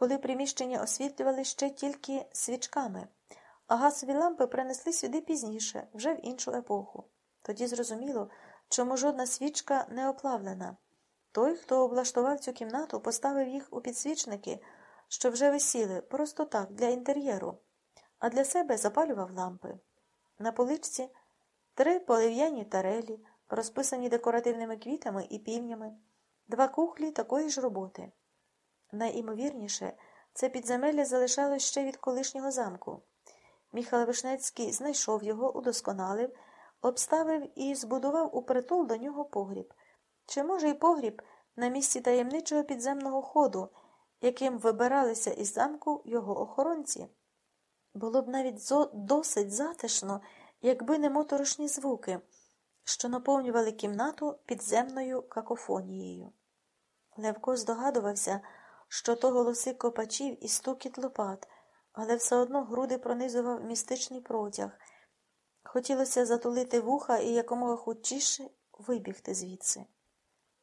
коли приміщення освітлювали ще тільки свічками, а газові лампи принесли сюди пізніше, вже в іншу епоху. Тоді зрозуміло, чому жодна свічка не оплавлена. Той, хто облаштував цю кімнату, поставив їх у підсвічники, що вже висіли, просто так, для інтер'єру, а для себе запалював лампи. На поличці три полив'яні тарелі, розписані декоративними квітами і півнями, два кухлі такої ж роботи. Найімовірніше, це підземелля залишалось ще від колишнього замку. Міхал Вишнецький знайшов його, удосконалив, обставив і збудував у притул до нього погріб. Чи, може, і погріб на місці таємничого підземного ходу, яким вибиралися із замку його охоронці? Було б навіть досить затишно, якби не моторошні звуки, що наповнювали кімнату підземною какофонією. Левко здогадувався, що то голоси копачів і стукіт лопат, але все одно груди пронизував містичний протяг. Хотілося затулити вуха і якомога хутчіше вибігти звідси.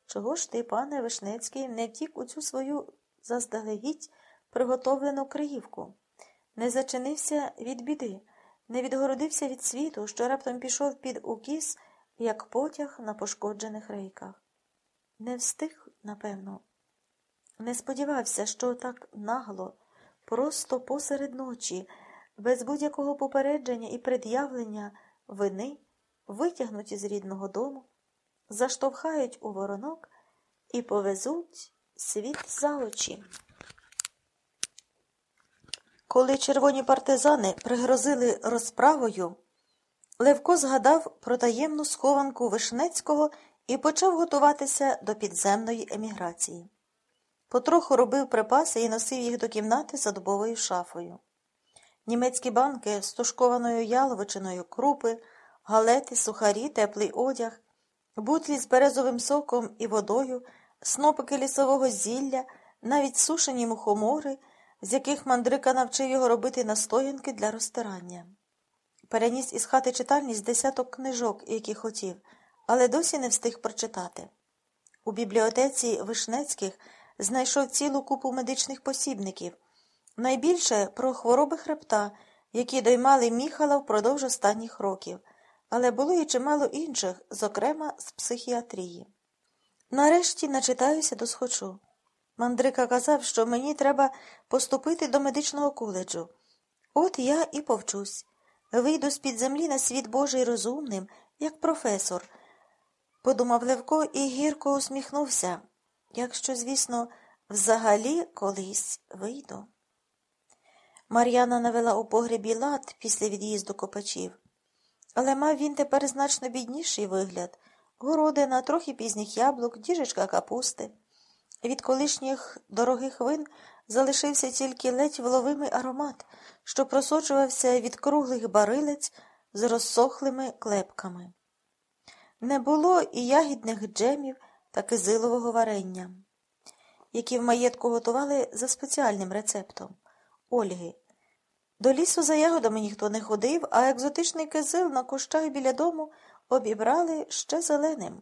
Чого ж ти, пане Вишнецький, не втік у цю свою заздалегідь приготовлену криївку, не зачинився від біди, не відгородився від світу, що раптом пішов під укіс, як потяг на пошкоджених рейках. Не встиг, напевно. Не сподівався, що так нагло, просто посеред ночі, без будь-якого попередження і пред'явлення вини, витягнуть з рідного дому, заштовхають у воронок і повезуть світ за очі. Коли червоні партизани пригрозили розправою, Левко згадав про таємну схованку Вишнецького і почав готуватися до підземної еміграції. Потроху робив припаси і носив їх до кімнати за дубовою шафою. Німецькі банки з тушкованою яловичиною, крупи, галети, сухарі, теплий одяг, бутлі з березовим соком і водою, снопики лісового зілля, навіть сушені мухомори, з яких мандрика навчив його робити настоянки для розтирання. Переніс із хати читальність десяток книжок, які хотів, але досі не встиг прочитати. У бібліотеці Вишнецьких знайшов цілу купу медичних посібників, найбільше про хвороби хребта, які доймали Міхала впродовж останніх років, але було і чимало інших, зокрема з психіатрії. Нарешті начитаюся до схочу. Мандрика казав, що мені треба поступити до медичного коледжу. От я і повчусь. Вийду з під землі на світ Божий розумним, як професор, подумав Левко і гірко усміхнувся якщо, звісно, взагалі колись вийду. Мар'яна навела у погребі лад після від'їзду копачів, але мав він тепер значно бідніший вигляд городина, трохи пізніх яблук, діжечка капусти. Від колишніх дорогих вин залишився тільки ледь вловимий аромат, що просочувався від круглих барилець з розсохлими клепками. Не було і ягідних джемів, та кизилового варення, які в маєтку готували за спеціальним рецептом Ольги. До лісу за ягодами ніхто не ходив, а екзотичний кизил на кущах біля дому обібрали ще зеленим.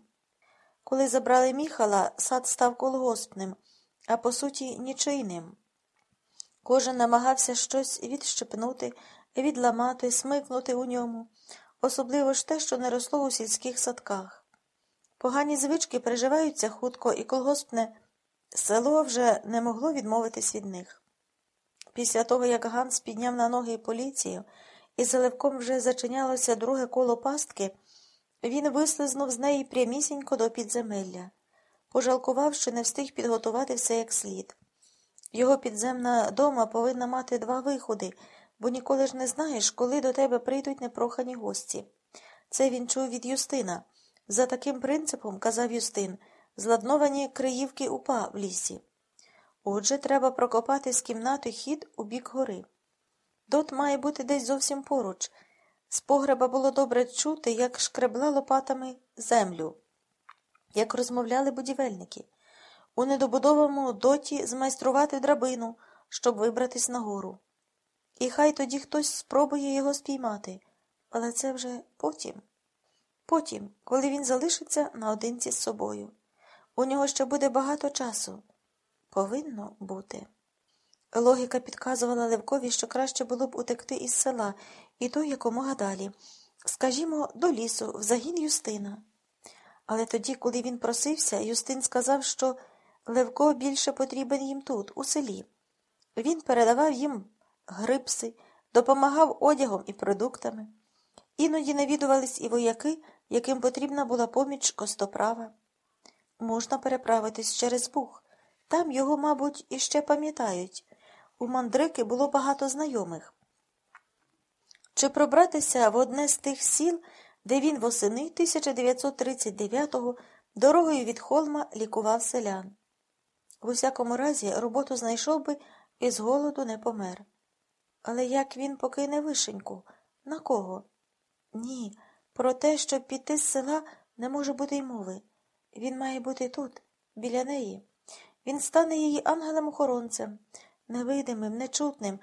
Коли забрали міхала, сад став колгоспним, а по суті нічийним. Кожен намагався щось відщепнути, відламати, смикнути у ньому, особливо ж те, що не росло у сільських садках. Погані звички переживаються хутко, і колгоспне село вже не могло відмовитись від них. Після того, як Ганс підняв на ноги поліцію, і за левком вже зачинялося друге коло пастки, він вислизнув з неї прямісінько до підземелля, пожалкував, що не встиг підготувати все як слід. Його підземна дома повинна мати два виходи, бо ніколи ж не знаєш, коли до тебе прийдуть непрохані гості. Це він чув від Юстина. За таким принципом, казав Юстин, зладновані криївки упа в лісі. Отже, треба прокопати з кімнати хід у бік гори. Дот має бути десь зовсім поруч. З погреба було добре чути, як шкребла лопатами землю, як розмовляли будівельники. У недобудовому доті змайструвати драбину, щоб вибратись нагору. І хай тоді хтось спробує його спіймати, але це вже потім. Потім, коли він залишиться наодинці з собою. У нього ще буде багато часу. Повинно бути. Логіка підказувала Левкові, що краще було б утекти із села, і то якомога далі. Скажімо, до лісу, в загін Юстина. Але тоді, коли він просився, Юстин сказав, що Левко більше потрібен їм тут, у селі. Він передавав їм грипси, допомагав одягом і продуктами. Іноді навідувались і вояки, яким потрібна була поміч костоправа. Можна переправитись через Буг. Там його, мабуть, іще пам'ятають. У мандрики було багато знайомих. Чи пробратися в одне з тих сіл, де він восени 1939-го дорогою від холма лікував селян? В усякому разі, роботу знайшов би і з голоду не помер. Але як він покине вишеньку? На кого? Ні, про те, щоб піти з села, не може бути й мови. Він має бути тут, біля неї. Він стане її ангелем-охоронцем, невидимим, нечутним,